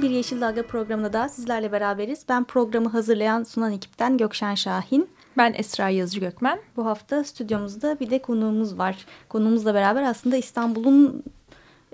Merhabalar, Bir Yeşil Dalga programında da sizlerle beraberiz. Ben programı hazırlayan sunan ekipten Gökşen Şahin. Ben Esra Yazıcı Gökmen. Bu hafta stüdyomuzda bir de konuğumuz var. Konuğumuzla beraber aslında İstanbul'un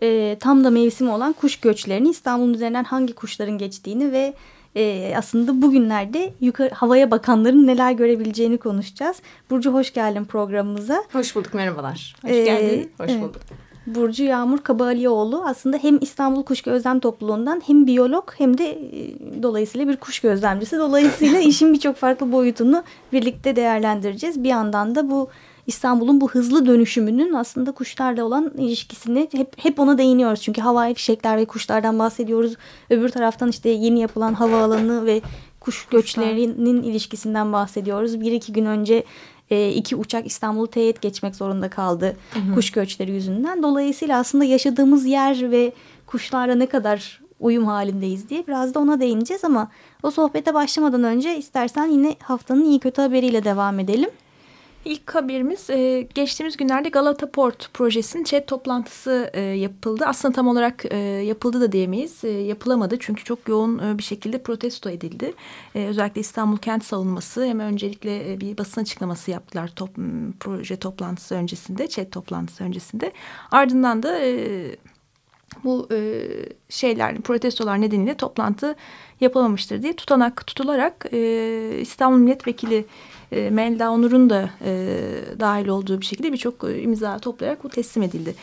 e, tam da mevsimi olan kuş göçlerini, İstanbul'un üzerinden hangi kuşların geçtiğini ve e, aslında bugünlerde yukarı havaya bakanların neler görebileceğini konuşacağız. Burcu hoş geldin programımıza. Hoş bulduk, merhabalar. Hoş ee, geldin, hoş evet. bulduk. Burcu Yağmur Kabalioğlu aslında hem İstanbul Kuş Gözlem Topluluğundan hem biyolog hem de e, dolayısıyla bir kuş gözlemcisi. Dolayısıyla işin birçok farklı boyutunu birlikte değerlendireceğiz. Bir yandan da bu İstanbul'un bu hızlı dönüşümünün aslında kuşlarla olan ilişkisini hep hep ona değiniyoruz. Çünkü havai fişekler ve kuşlardan bahsediyoruz. Öbür taraftan işte yeni yapılan havaalanı ve kuş göçlerinin ilişkisinden bahsediyoruz. Bir iki gün önce e, iki uçak İstanbul'u teyit geçmek zorunda kaldı hı hı. kuş göçleri yüzünden. Dolayısıyla aslında yaşadığımız yer ve kuşlarla ne kadar uyum halindeyiz diye biraz da ona değineceğiz ama o sohbete başlamadan önce istersen yine haftanın iyi kötü haberiyle devam edelim. İlk haberimiz e, geçtiğimiz günlerde Galata Port projesinin chat toplantısı e, yapıldı. Aslında tam olarak e, yapıldı da diyemeyiz. Yapılamadı çünkü çok yoğun bir şekilde protesto edildi. Özellikle İstanbul Kent Savunması hem öncelikle bir basın açıklaması yaptılar top, proje toplantısı öncesinde, chat toplantısı öncesinde. Ardından da bu şeyler, protestolar nedeniyle toplantı yapılamamıştır diye tutanak tutularak İstanbul Milletvekili e, Melda Onur'un da e, dahil olduğu bir şekilde birçok e, imza toplayarak bu teslim edildi.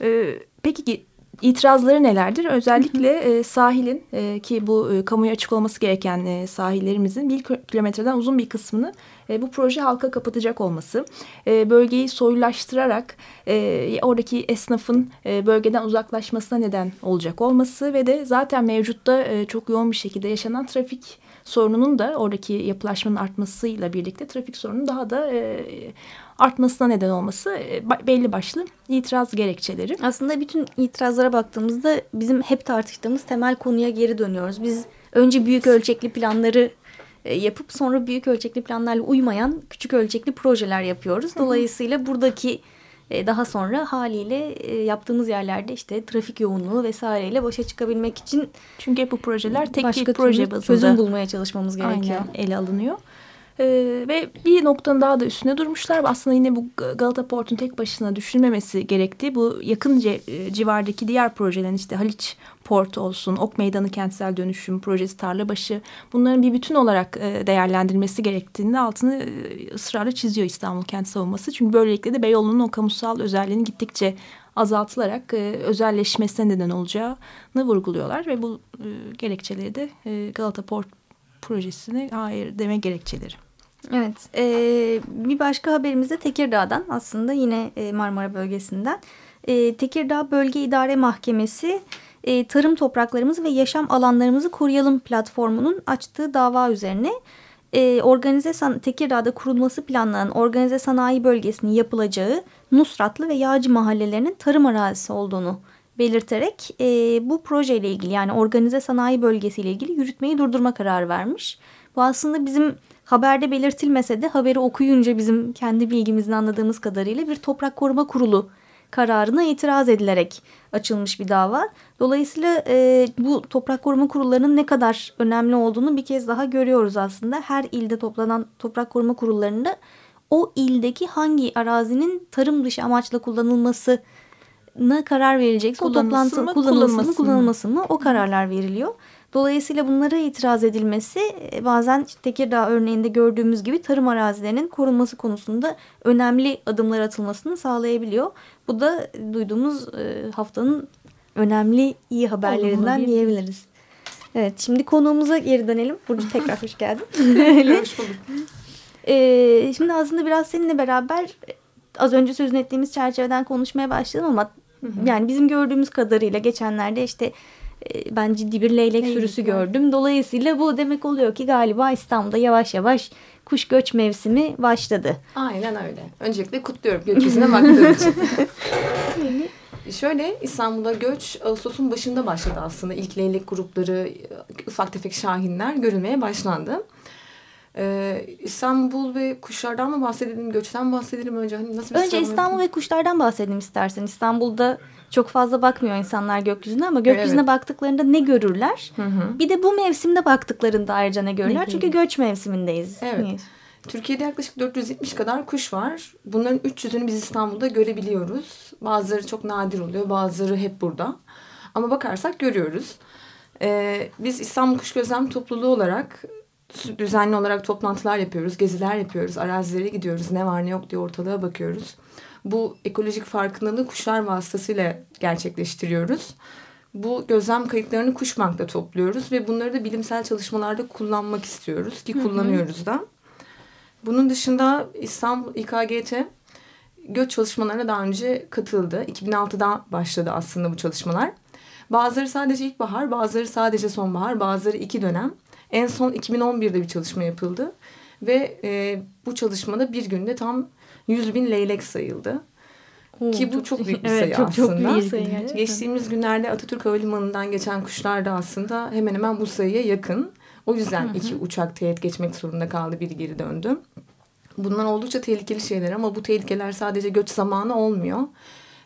E, peki itirazları nelerdir? Özellikle e, sahilin e, ki bu e, kamuya açık olması gereken e, sahillerimizin bir kilometreden uzun bir kısmını e, bu proje halka kapatacak olması, e, bölgeyi soyulaştırarak e, oradaki esnafın e, bölgeden uzaklaşmasına neden olacak olması ve de zaten mevcutta e, çok yoğun bir şekilde yaşanan trafik sorununun da oradaki yapılaşmanın artmasıyla birlikte trafik sorunun daha da e, artmasına neden olması e, belli başlı itiraz gerekçeleri. Aslında bütün itirazlara baktığımızda bizim hep tartıştığımız temel konuya geri dönüyoruz. Biz önce büyük ölçekli planları e, yapıp sonra büyük ölçekli planlarla uymayan küçük ölçekli projeler yapıyoruz. Dolayısıyla buradaki e, daha sonra haliyle e, yaptığımız yerlerde işte trafik yoğunluğu vesaireyle başa çıkabilmek için çünkü bu projeler tek bir proje bazında çözüm bulmaya çalışmamız gerekiyor. Aynen, ele alınıyor. Ee, ve bir noktanın daha da üstüne durmuşlar. Aslında yine bu Galata Port'un tek başına düşünmemesi gerektiği bu yakın civardaki diğer projelerin işte Haliç Port olsun, Ok Meydanı Kentsel Dönüşüm Projesi Tarlabaşı bunların bir bütün olarak e, değerlendirilmesi gerektiğini altını e, ısrarla çiziyor İstanbul Kent Savunması. Çünkü böylelikle de Beyoğlu'nun o kamusal özelliğini gittikçe azaltılarak e, özelleşmesine neden olacağını vurguluyorlar ve bu gerekçeleri de Galata Port projesine hayır deme gerekçeleri. Evet e, bir başka haberimiz de Tekirdağ'dan aslında yine Marmara bölgesinden. E, Tekirdağ Bölge İdare Mahkemesi e, tarım topraklarımızı ve yaşam alanlarımızı koruyalım platformunun açtığı dava üzerine e, organize san Tekirdağ'da kurulması planlanan organize sanayi bölgesinin yapılacağı Nusratlı ve Yağcı mahallelerinin tarım arazisi olduğunu belirterek e, bu projeyle ilgili yani organize sanayi bölgesiyle ilgili yürütmeyi durdurma kararı vermiş. Bu aslında bizim haberde belirtilmese de haberi okuyunca bizim kendi bilgimizden anladığımız kadarıyla bir toprak koruma kurulu kararına itiraz edilerek açılmış bir dava. Dolayısıyla e, bu toprak koruma kurullarının ne kadar önemli olduğunu bir kez daha görüyoruz aslında. Her ilde toplanan toprak koruma kurullarında o ildeki hangi arazinin tarım dışı amaçla kullanılmasına karar verilecek. O toplantı mı, kullanılması mı, kullanılması mı o kararlar veriliyor. Dolayısıyla bunlara itiraz edilmesi e, bazen işte Tekirdağ örneğinde gördüğümüz gibi tarım arazilerinin korunması konusunda önemli adımlar atılmasını sağlayabiliyor. Bu da duyduğumuz e, haftanın önemli iyi haberlerinden diyebiliriz. Evet şimdi konuğumuza geri dönelim. Burcu tekrar hoş geldin. hoş bulduk. E, şimdi aslında biraz seninle beraber az önce sözünü ettiğimiz çerçeveden konuşmaya başladım ama hı hı. yani bizim gördüğümüz kadarıyla geçenlerde işte e, ben ciddi bir leylek Leylek sürüsü var. gördüm. Dolayısıyla bu demek oluyor ki galiba İstanbul'da yavaş yavaş kuş göç mevsimi başladı. Aynen öyle. Öncelikle kutluyorum gökyüzüne baktığım için. Şöyle İstanbul'da göç Ağustos'un başında başladı aslında. İlk leylek grupları, ufak tefek şahinler görülmeye başlandı. Ee, İstanbul ve kuşlardan mı bahsedelim, göçten bahsedelim önce? Hani nasıl önce İstanbul ve kuşlardan bahsedelim istersen. İstanbul'da çok fazla bakmıyor insanlar gökyüzüne ama gökyüzüne evet. baktıklarında ne görürler? Hı hı. Bir de bu mevsimde baktıklarında ayrıca ne görürler? Ne Çünkü göç mevsimindeyiz. Evet. Türkiye'de yaklaşık 470 kadar kuş var. Bunların 300'ünü biz İstanbul'da görebiliyoruz. Bazıları çok nadir oluyor, bazıları hep burada. Ama bakarsak görüyoruz. Ee, biz İstanbul Kuş Gözlem Topluluğu olarak düzenli olarak toplantılar yapıyoruz, geziler yapıyoruz, arazilere gidiyoruz, ne var ne yok diye ortalığa bakıyoruz. Bu ekolojik farkındalığı kuşlar vasıtasıyla gerçekleştiriyoruz. Bu gözlem kayıtlarını Kuşbank'ta topluyoruz ve bunları da bilimsel çalışmalarda kullanmak istiyoruz ki kullanıyoruz da. Bunun dışında İstanbul İKGT göç çalışmalarına daha önce katıldı. 2006'da başladı aslında bu çalışmalar. Bazıları sadece ilkbahar, bazıları sadece sonbahar, bazıları iki dönem. En son 2011'de bir çalışma yapıldı. Ve e, bu çalışmada bir günde tam 100 bin leylek sayıldı. Oo, Ki bu çok, çok büyük bir sayı evet, çok, aslında. Çok büyük sayı gerçekten. Geçtiğimiz günlerde Atatürk Havalimanı'ndan geçen kuşlar da aslında hemen hemen bu sayıya yakın. O yüzden iki uçak teğet geçmek zorunda kaldı. Biri geri döndü. Bunlar oldukça tehlikeli şeyler ama bu tehlikeler sadece göç zamanı olmuyor.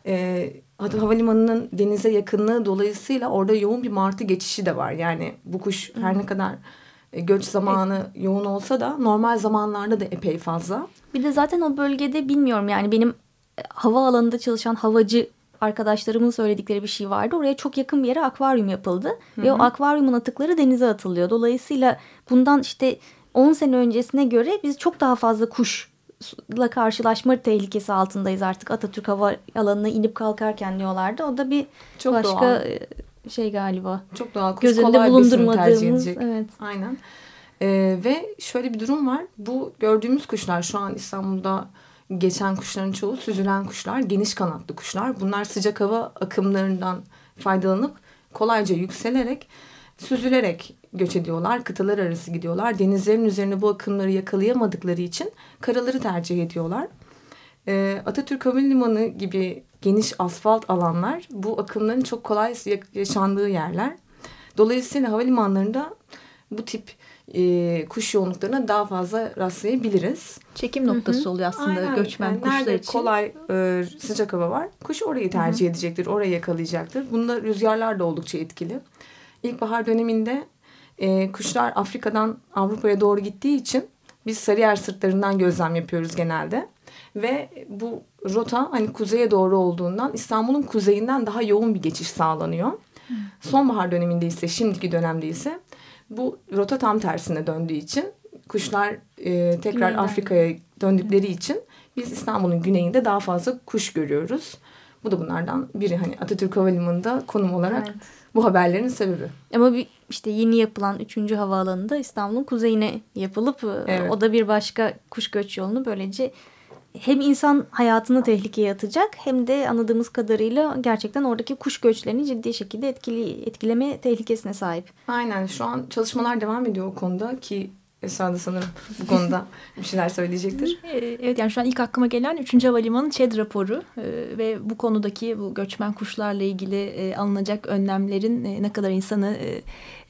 Ee, havalimanının denize yakınlığı dolayısıyla orada yoğun bir martı geçişi de var. Yani bu kuş her ne kadar e, göç zamanı yoğun olsa da normal zamanlarda da epey fazla. Bir de zaten o bölgede bilmiyorum yani benim e, hava alanında çalışan havacı arkadaşlarımın söyledikleri bir şey vardı. Oraya çok yakın bir yere akvaryum yapıldı. Hı hı. Ve o akvaryumun atıkları denize atılıyor. Dolayısıyla bundan işte 10 sene öncesine göre biz çok daha fazla kuşla karşılaşma tehlikesi altındayız artık. Atatürk Hava Alanı'na inip kalkarken diyorlardı. O da bir çok başka doğal. E, şey galiba. Çok doğal. Kuş Göz önünde bulundurmadığımız. Evet. Aynen. Ee, ve şöyle bir durum var. Bu gördüğümüz kuşlar şu an İstanbul'da geçen kuşların çoğu süzülen kuşlar, geniş kanatlı kuşlar. Bunlar sıcak hava akımlarından faydalanıp kolayca yükselerek, süzülerek göç ediyorlar. Kıtalar arası gidiyorlar. Denizlerin üzerine bu akımları yakalayamadıkları için karaları tercih ediyorlar. Ee, Atatürk Havalimanı gibi geniş asfalt alanlar bu akımların çok kolay yaşandığı yerler. Dolayısıyla havalimanlarında bu tip e, kuş yoğunluklarına daha fazla rastlayabiliriz. Çekim noktası Hı -hı. oluyor aslında Aynen. göçmen yani kuşlar için. kolay e, sıcak hava var. Kuş orayı tercih Hı -hı. edecektir, orayı yakalayacaktır. Bunda rüzgarlar da oldukça etkili. İlkbahar döneminde e, kuşlar Afrika'dan Avrupa'ya doğru gittiği için biz Sarıyer sırtlarından gözlem yapıyoruz genelde. Ve bu rota hani kuzeye doğru olduğundan İstanbul'un kuzeyinden daha yoğun bir geçiş sağlanıyor. Sonbahar döneminde ise şimdiki dönemde ise bu rota tam tersine döndüğü için kuşlar e, tekrar Afrika'ya döndükleri için biz İstanbul'un güneyinde daha fazla kuş görüyoruz. Bu da bunlardan biri hani Atatürk Havalimanı'nda konum olarak evet. Bu haberlerin sebebi. Ama bir işte yeni yapılan 3. havaalanı da İstanbul'un kuzeyine yapılıp e, evet. o da bir başka kuş göç yolunu böylece hem insan hayatını tehlikeye atacak hem de anladığımız kadarıyla gerçekten oradaki kuş göçlerini ciddi şekilde etkili, etkileme tehlikesine sahip. Aynen şu an çalışmalar devam ediyor o konuda ki Esra da sanırım bu konuda bir şeyler söyleyecektir. Evet yani şu an ilk aklıma gelen 3. Havalimanı ÇED raporu ee, ve bu konudaki bu göçmen kuşlarla ilgili e, alınacak önlemlerin e, ne kadar insanı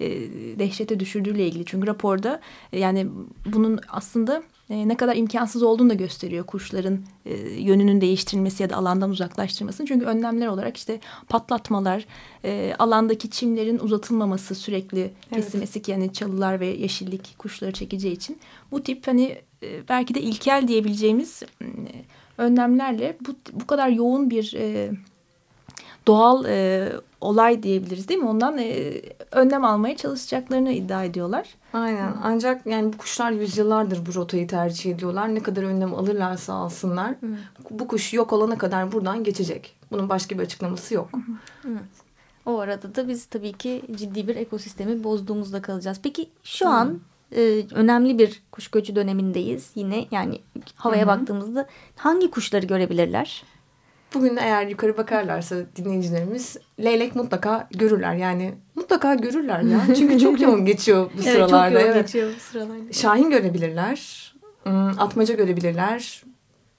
e, dehşete düşürdüğüyle ilgili. Çünkü raporda yani bunun aslında e, ne kadar imkansız olduğunu da gösteriyor kuşların e, yönünün değiştirilmesi ya da alandan uzaklaştırmasını. Çünkü önlemler olarak işte patlatmalar, e, alandaki çimlerin uzatılmaması sürekli kesilmesi evet. ki yani çalılar ve yeşillik kuşları çekeceği için. Bu tip hani e, belki de ilkel diyebileceğimiz e, önlemlerle bu, bu kadar yoğun bir... E, doğal e, olay diyebiliriz değil mi? Ondan e, önlem almaya çalışacaklarını iddia ediyorlar. Aynen. Ancak yani bu kuşlar yüzyıllardır bu rotayı tercih ediyorlar. Ne kadar önlem alırlarsa alsınlar. Hı. Bu kuş yok olana kadar buradan geçecek. Bunun başka bir açıklaması yok. Hı. O arada da biz tabii ki ciddi bir ekosistemi bozduğumuzda kalacağız. Peki şu Hı. an e, önemli bir kuş göçü dönemindeyiz. Yine yani havaya Hı hı. baktığımızda hangi kuşları görebilirler? Bugün eğer yukarı bakarlarsa dinleyicilerimiz leylek mutlaka görürler. Yani mutlaka görürler ya. Çünkü çok yoğun geçiyor bu sıralarda. çok yoğun evet. geçiyor bu sıralarda. Şahin görebilirler. Atmaca görebilirler.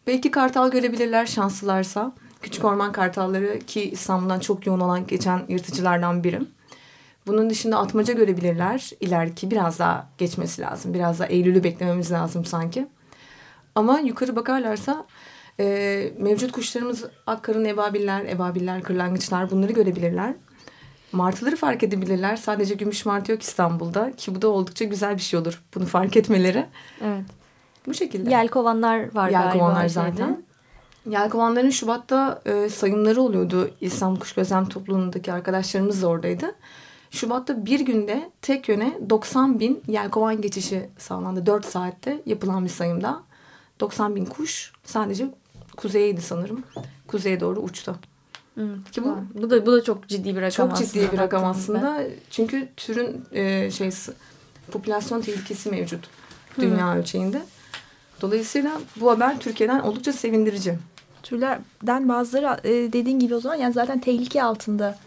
Belki kartal görebilirler şanslılarsa. Küçük orman kartalları ki İstanbul'dan çok yoğun olan geçen yırtıcılardan birim. Bunun dışında atmaca görebilirler. İleriki biraz daha geçmesi lazım. Biraz daha Eylül'ü beklememiz lazım sanki. Ama yukarı bakarlarsa e, mevcut kuşlarımız akkarın ebabiller, ebabiller, kırlangıçlar bunları görebilirler. Martıları fark edebilirler. Sadece gümüş martı yok İstanbul'da ki bu da oldukça güzel bir şey olur. Bunu fark etmeleri. Evet. Bu şekilde. Yelkovanlar var Yelkovanlar galiba. zaten. şeyde. Yelkovanların Şubat'ta e, sayımları oluyordu. İstanbul Kuş Gözlem Topluluğu'ndaki arkadaşlarımız da oradaydı. Şubat'ta bir günde tek yöne 90 bin yelkovan geçişi sağlandı. 4 saatte yapılan bir sayımda. 90 bin kuş sadece kuzeyeydi sanırım. Kuzeye doğru uçtu. Hı, Ki bu bu da bu da çok ciddi bir rakam çok ciddi aslında bir rakam aslında. Çünkü türün e, şey popülasyon tehlikesi mevcut dünya ölçeğinde. Dolayısıyla bu haber Türkiye'den oldukça sevindirici. Türlerden bazıları e, dediğin gibi o zaman yani zaten tehlike altında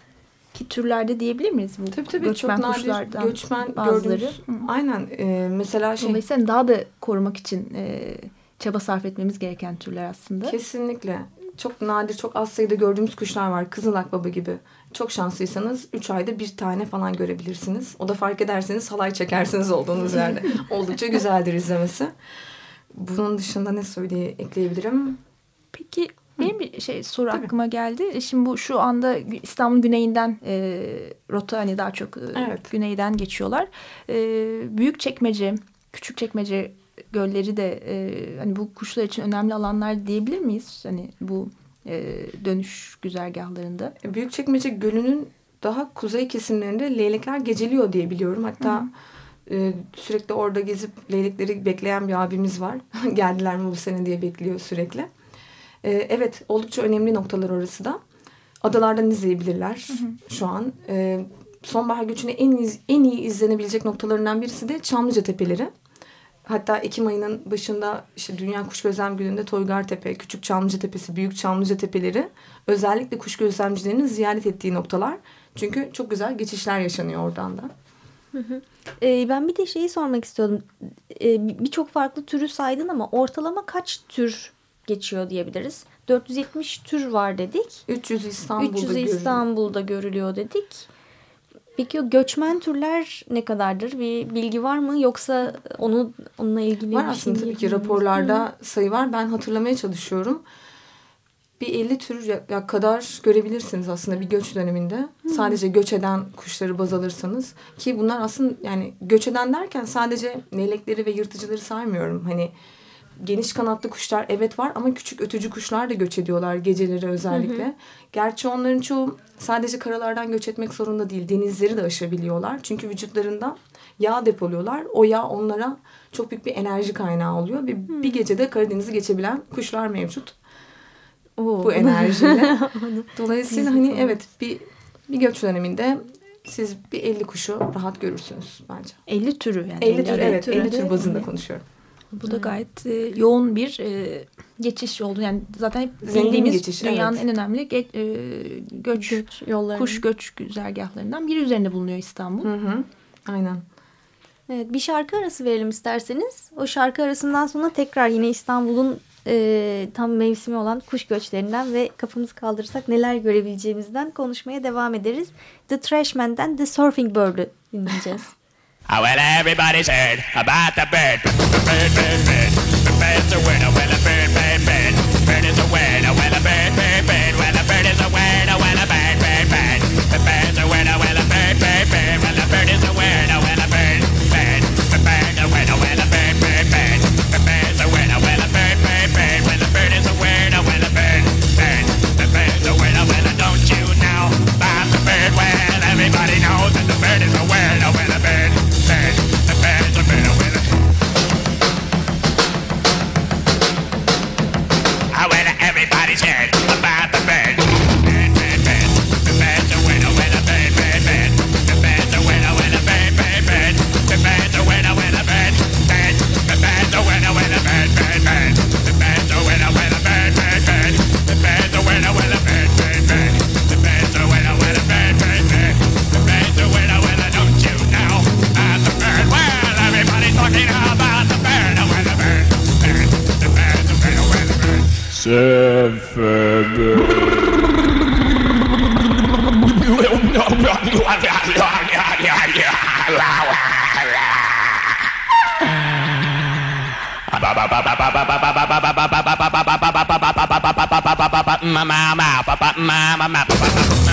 ki türlerde diyebilir miyiz bu Tabii tabii göçmen çok nadir kuşlardan göçmen bazıları? gördüğümüz. Hı. Aynen e, mesela şey Dolayısıyla daha da korumak için e, çaba sarf etmemiz gereken türler aslında. kesinlikle çok nadir çok az sayıda gördüğümüz kuşlar var. Kızıl akbaba gibi. Çok şanslıysanız 3 ayda bir tane falan görebilirsiniz. O da fark ederseniz halay çekersiniz olduğunuz yerde. Oldukça güzeldir izlemesi. Bunun dışında ne söyleye ekleyebilirim? Peki benim bir şey soru Tabii. aklıma geldi. E, Şimdi bu şu anda İstanbul güneyinden e, rota hani daha çok e, Evet. güneyden geçiyorlar. E, büyük çekmece, küçük çekmece gölleri de e, hani bu kuşlar için önemli alanlar diyebilir miyiz? Hani bu e, dönüş güzergahlarında. Büyükçekmece Gölü'nün daha kuzey kesimlerinde leylekler geceliyor diye biliyorum. Hatta e, sürekli orada gezip leylekleri bekleyen bir abimiz var. Geldiler mi bu sene diye bekliyor sürekli. E, evet oldukça önemli noktalar orası da. Adalardan izleyebilirler şu an. E, sonbahar göçüne en, iz- en iyi izlenebilecek noktalarından birisi de Çamlıca Tepeleri. Hatta Ekim ayının başında işte Dünya Kuş Gözlem Günü'nde Toygar Tepe, Küçük Çamlıca Tepesi, Büyük Çamlıca Tepeleri özellikle kuş gözlemcilerinin ziyaret ettiği noktalar. Çünkü çok güzel geçişler yaşanıyor oradan da. Ee, ben bir de şeyi sormak istiyordum. Ee, Birçok farklı türü saydın ama ortalama kaç tür geçiyor diyebiliriz? 470 tür var dedik. 300 İstanbul'da 300 görülüyor. İstanbul'da görülüyor dedik. Peki o göçmen türler ne kadardır? Bir bilgi var mı? Yoksa onu onunla ilgili Var bir aslında şey tabii ki raporlarda sayı var. Ben hatırlamaya çalışıyorum. Bir 50 tür ya- kadar görebilirsiniz aslında bir göç döneminde. Sadece göç eden kuşları baz alırsanız. Ki bunlar aslında yani göç eden derken sadece leylekleri ve yırtıcıları saymıyorum. Hani geniş kanatlı kuşlar evet var ama küçük ötücü kuşlar da göç ediyorlar geceleri özellikle. Gerçi onların çoğu sadece karalardan göç etmek zorunda değil. Denizleri de aşabiliyorlar. Çünkü vücutlarında yağ depoluyorlar. O yağ onlara çok büyük bir enerji kaynağı oluyor. Ve bir gecede Karadeniz'i geçebilen kuşlar mevcut. Oo. Bu enerjiyle. Dolayısıyla hani evet bir, bir göç döneminde siz bir 50 kuşu rahat görürsünüz bence. 50 türü yani. 50 tür adet evet türü 50 de- tür bazında konuşuyorum. Bu da gayet e, yoğun bir e, geçiş oldu. Yani zaten hep Zengin bildiğimiz geçiş, dünyanın evet. en önemli ge- e, göç, Göç yolları. kuş göç güzergahlarından biri üzerinde bulunuyor İstanbul. Hı hı. Aynen. Evet, bir şarkı arası verelim isterseniz. O şarkı arasından sonra tekrar yine İstanbul'un e, tam mevsimi olan kuş göçlerinden ve kafamızı kaldırırsak neler görebileceğimizden konuşmaya devam ederiz. The Trashman'den The Surfing Bird'ü dinleyeceğiz. Oh, well, everybody's heard about the bird. Bird, bird, bird. The bird's a. Oh, well, a bird, bird, bird. Bird is a. Oh, well, a bird, bird, bird. Well, a bird is a. Oh, well, a bird, bird, bird. The bird's a. Oh, well, a bird, bird, bird. Well, a bird is a word. มามาปะปะมามามาปะปะ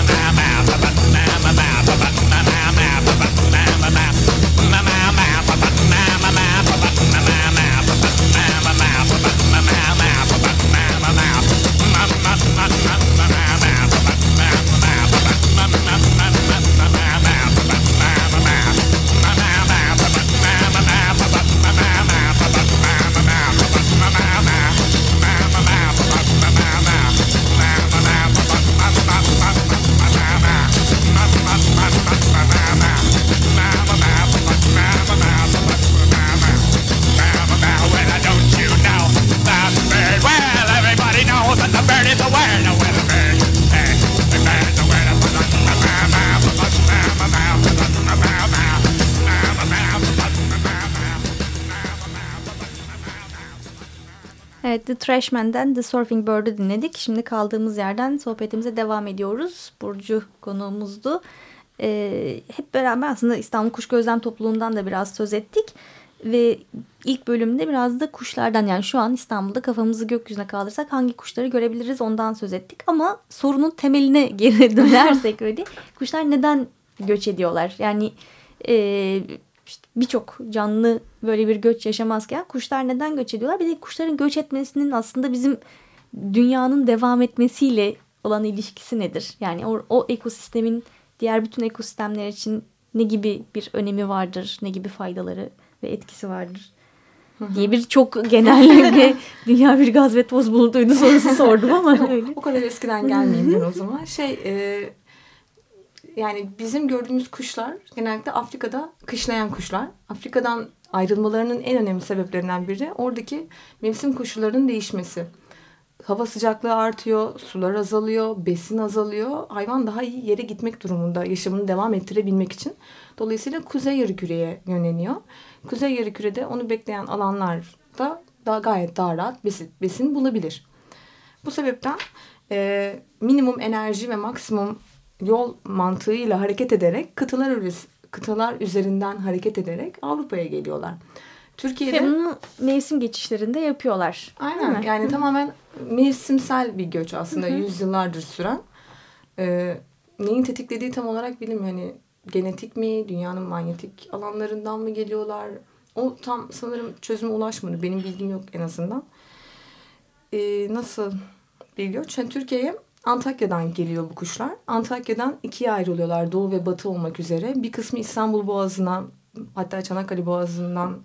Evet The Trashman'den The Surfing Bird'ü dinledik. Şimdi kaldığımız yerden sohbetimize devam ediyoruz. Burcu konuğumuzdu. Ee, hep beraber aslında İstanbul Kuş Gözlem Topluluğundan da biraz söz ettik. Ve ilk bölümde biraz da kuşlardan yani şu an İstanbul'da kafamızı gökyüzüne kaldırsak hangi kuşları görebiliriz ondan söz ettik. Ama sorunun temeline geri dönersek öyle kuşlar neden göç ediyorlar? Yani e, işte birçok canlı böyle bir göç yaşamazken kuşlar neden göç ediyorlar? Bir de kuşların göç etmesinin aslında bizim dünyanın devam etmesiyle olan ilişkisi nedir? Yani o, o ekosistemin diğer bütün ekosistemler için ne gibi bir önemi vardır? Ne gibi faydaları ve etkisi vardır? diye bir çok genel dünya bir gaz ve toz bulutuydu sorusu sordum ama öyle. O kadar eskiden gelmeyeyim ben o zaman. Şey e, yani bizim gördüğümüz kuşlar genellikle Afrika'da kışlayan kuşlar. Afrika'dan ayrılmalarının en önemli sebeplerinden biri oradaki mevsim koşullarının değişmesi. Hava sıcaklığı artıyor, sular azalıyor, besin azalıyor. Hayvan daha iyi yere gitmek durumunda yaşamını devam ettirebilmek için. Dolayısıyla kuzey yarı yöneliyor. Kuzey yarı onu bekleyen alanlarda daha gayet daha rahat besin, besin bulabilir. Bu sebepten e, minimum enerji ve maksimum yol mantığıyla hareket ederek kıtalar kıtalar üzerinden hareket ederek Avrupa'ya geliyorlar. Türkiye'de Ve bunu mevsim geçişlerinde yapıyorlar. aynen yani tamamen mevsimsel bir göç aslında yüzyıllardır süren. Ee, neyin tetiklediği tam olarak bilinmiyor. Hani genetik mi, dünyanın manyetik alanlarından mı geliyorlar? O tam sanırım çözüme ulaşmadı. Benim bilgim yok en azından. Ee, nasıl bir göç? Yani Türkiye'ye Antakya'dan geliyor bu kuşlar. Antakya'dan ikiye ayrılıyorlar doğu ve batı olmak üzere. Bir kısmı İstanbul Boğazı'na hatta Çanakkale Boğazı'ndan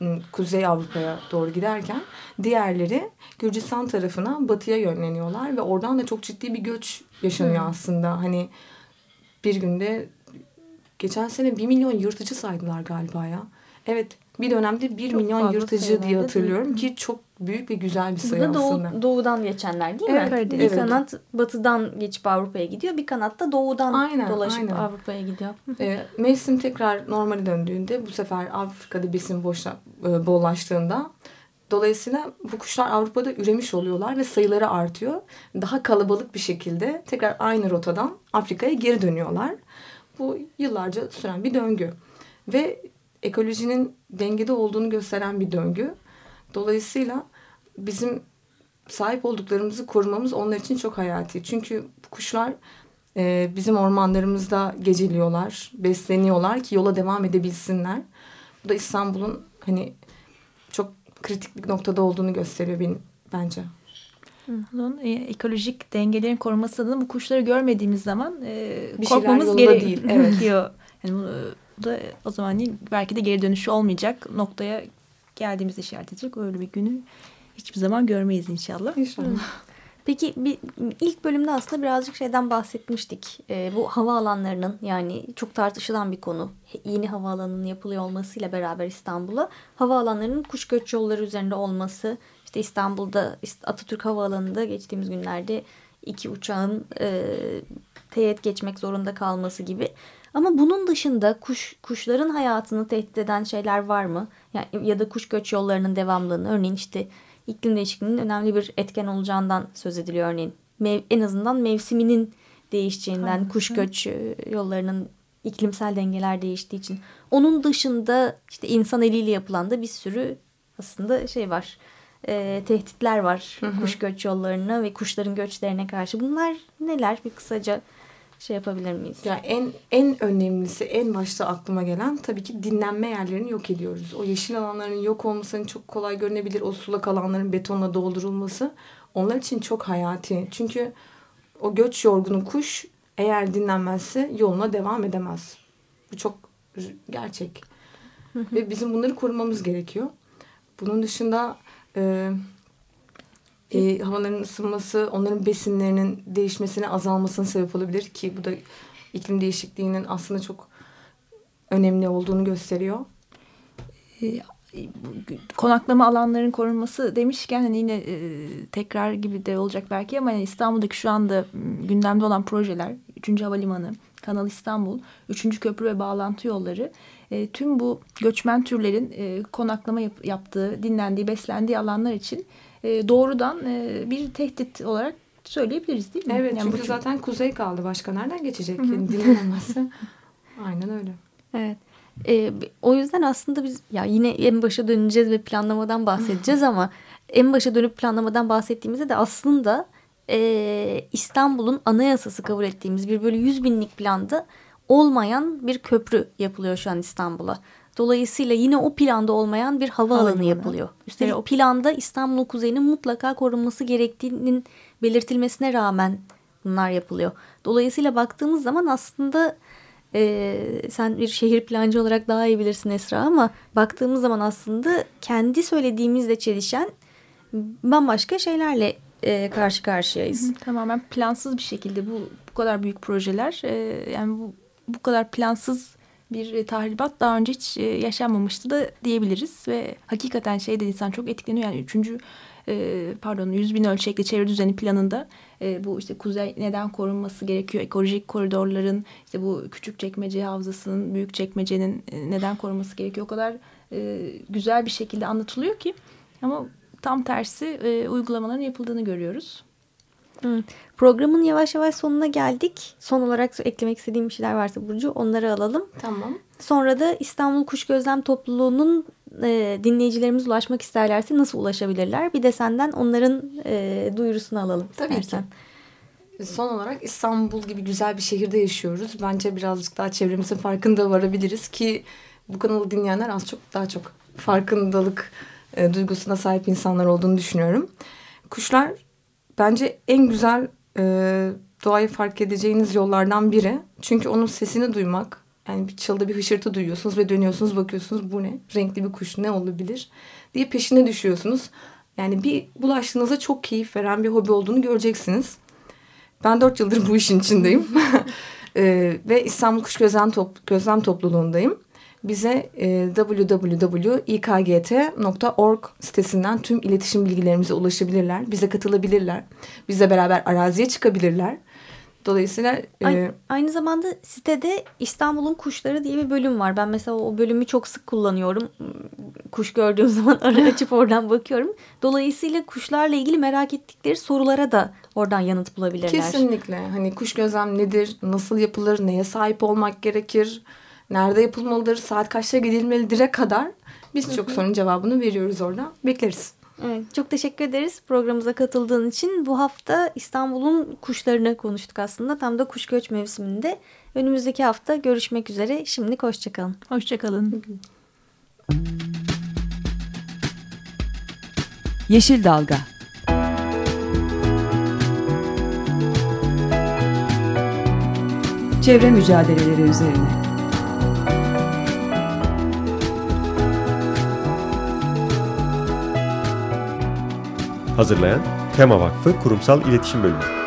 ım, Kuzey Avrupa'ya doğru giderken diğerleri Gürcistan tarafına batıya yönleniyorlar ve oradan da çok ciddi bir göç yaşanıyor aslında. Hani bir günde geçen sene bir milyon yırtıcı saydılar galiba ya. Evet bir dönemde bir Çok milyon yırtıcı diye değil hatırlıyorum ki çok büyük ve güzel bir Bu sayı da aslında. doğu, doğudan geçenler değil mi? Evet, bir evet. kanat batıdan geçip Avrupa'ya gidiyor. Bir kanat da doğudan Aynen, dolaşıp aynen. Avrupa'ya gidiyor. E, mevsim tekrar normale döndüğünde bu sefer Afrika'da besin boşla, e, bollaştığında dolayısıyla bu kuşlar Avrupa'da üremiş oluyorlar ve sayıları artıyor. Daha kalabalık bir şekilde tekrar aynı rotadan Afrika'ya geri dönüyorlar. Bu yıllarca süren bir döngü ve ekolojinin dengede olduğunu gösteren bir döngü. Dolayısıyla bizim sahip olduklarımızı korumamız onlar için çok hayati. Çünkü kuşlar e, bizim ormanlarımızda geceliyorlar, besleniyorlar ki yola devam edebilsinler. Bu da İstanbul'un hani çok kritik bir noktada olduğunu gösteriyor benim bence. Bunun e, ekolojik dengelerin korunması adına bu kuşları görmediğimiz zaman e, Bir korkmamız yolunda gerek değil, evet. diyor. Yani bu, da o zaman belki de geri dönüşü olmayacak noktaya geldiğimizde işaret edecek. Öyle bir günü hiçbir zaman görmeyiz inşallah. İnşallah. Peki bir, ilk bölümde aslında birazcık şeyden bahsetmiştik. Ee, bu hava alanlarının yani çok tartışılan bir konu. Yeni havaalanının yapılıyor olmasıyla beraber İstanbul'a hava alanlarının kuş göç yolları üzerinde olması. İşte İstanbul'da Atatürk Havaalanı'nda geçtiğimiz günlerde iki uçağın e, teğet geçmek zorunda kalması gibi. Ama bunun dışında kuş kuşların hayatını tehdit eden şeyler var mı? Yani ya da kuş göç yollarının devamlılığını örneğin işte iklim değişikliğinin önemli bir etken olacağından söz ediliyor örneğin. Mev, en azından mevsiminin değişeceğinden, kuş göç e, yollarının iklimsel dengeler değiştiği için. Onun dışında işte insan eliyle yapılan da bir sürü aslında şey var. E, tehditler var Hı hı. kuş göç yollarına ve kuşların göçlerine karşı. Bunlar neler? Bir kısaca şey yapabilir miyiz? Ya en en önemlisi en başta aklıma gelen tabii ki dinlenme yerlerini yok ediyoruz. O yeşil alanların yok olmasının çok kolay görünebilir. O sulak alanların betonla doldurulması onlar için çok hayati. Çünkü o göç yorgunu kuş eğer dinlenmezse yoluna devam edemez. Bu çok gerçek. Ve bizim bunları korumamız gerekiyor. Bunun dışında e, e, havaların ısınması, onların besinlerinin değişmesine, azalmasına sebep olabilir ki bu da iklim değişikliğinin aslında çok önemli olduğunu gösteriyor. E, konaklama alanların korunması demişken hani yine e, tekrar gibi de olacak belki ama hani İstanbul'daki şu anda m, gündemde olan projeler 3. Havalimanı, Kanal İstanbul, 3. Köprü ve bağlantı yolları e, tüm bu göçmen türlerin e, konaklama yap- yaptığı, dinlendiği, beslendiği alanlar için e, doğrudan e, bir tehdit olarak söyleyebiliriz değil mi? Evet Yani çünkü tür- zaten kuzey kaldı. Başka nereden geçecek? Yani dinlenemezse. Aynen öyle. Evet. Ee, o yüzden aslında biz ya yine en başa döneceğiz ve planlamadan bahsedeceğiz ama en başa dönüp planlamadan bahsettiğimizde de aslında e, İstanbul'un anayasası kabul ettiğimiz bir böyle 100 binlik planda olmayan bir köprü yapılıyor şu an İstanbul'a. Dolayısıyla yine o planda olmayan bir havaalanı Havalimanı. yapılıyor. Üstelik Ve o- planda İstanbul'un kuzeyinin mutlaka korunması gerektiğinin belirtilmesine rağmen bunlar yapılıyor. Dolayısıyla baktığımız zaman aslında e, sen bir şehir plancı olarak daha iyi bilirsin Esra ama baktığımız zaman aslında kendi söylediğimizle çelişen bambaşka şeylerle e, karşı karşıyayız. Hı, Tamamen plansız bir şekilde bu bu kadar büyük projeler e, yani bu bu kadar plansız bir tahribat daha önce hiç e, yaşanmamıştı da diyebiliriz. Ve hakikaten şey de insan çok etkileniyor. Yani üçüncü e, pardon 100 bin ölçekli çevre düzeni planında e, bu işte kuzey neden korunması gerekiyor? Ekolojik koridorların işte bu küçük çekmece havzasının büyük çekmecenin neden korunması gerekiyor? O kadar güzel bir şekilde anlatılıyor ki. Ama tam tersi uygulamaların yapıldığını görüyoruz. Evet. Programın yavaş yavaş sonuna geldik. Son olarak eklemek istediğim bir şeyler varsa Burcu onları alalım. Tamam. Sonra da İstanbul Kuş Gözlem Topluluğu'nun e, dinleyicilerimiz ulaşmak isterlerse nasıl ulaşabilirler? Bir de senden onların e, duyurusunu alalım. Tabii istersen. ki. Son olarak İstanbul gibi güzel bir şehirde yaşıyoruz. Bence birazcık daha çevremizin farkında varabiliriz ki bu kanalı dinleyenler az çok daha çok farkındalık e, duygusuna sahip insanlar olduğunu düşünüyorum. Kuşlar bence en güzel e, doğayı fark edeceğiniz yollardan biri. Çünkü onun sesini duymak, yani bir çılda bir hışırtı duyuyorsunuz ve dönüyorsunuz bakıyorsunuz bu ne? Renkli bir kuş ne olabilir? diye peşine düşüyorsunuz. Yani bir bulaştığınızda çok keyif veren bir hobi olduğunu göreceksiniz. Ben dört yıldır bu işin içindeyim. Ee, ve İstanbul Kuş Gözlem, Top, Gözlem Topluluğundayım. Bize e, www.ikgt.org sitesinden tüm iletişim bilgilerimize ulaşabilirler. Bize katılabilirler. Bizle beraber araziye çıkabilirler. Dolayısıyla e, Ay- aynı zamanda sitede İstanbul'un kuşları diye bir bölüm var. Ben mesela o bölümü çok sık kullanıyorum. Kuş gördüğüm zaman ara açıp oradan bakıyorum. Dolayısıyla kuşlarla ilgili merak ettikleri sorulara da oradan yanıt bulabilirler. Kesinlikle. Hani kuş gözlem nedir? Nasıl yapılır? Neye sahip olmak gerekir? Nerede yapılmalıdır? Saat kaçta gidilmelidir'e kadar biz çok sorunun cevabını veriyoruz orada. Bekleriz. Evet, çok teşekkür ederiz programımıza katıldığın için. Bu hafta İstanbul'un kuşlarını konuştuk aslında. Tam da kuş göç mevsiminde. Önümüzdeki hafta görüşmek üzere. Şimdilik hoşçakalın. Hoşçakalın. Yeşil Dalga Çevre mücadeleleri üzerine Hazırlayan Tema Vakfı Kurumsal İletişim Bölümü.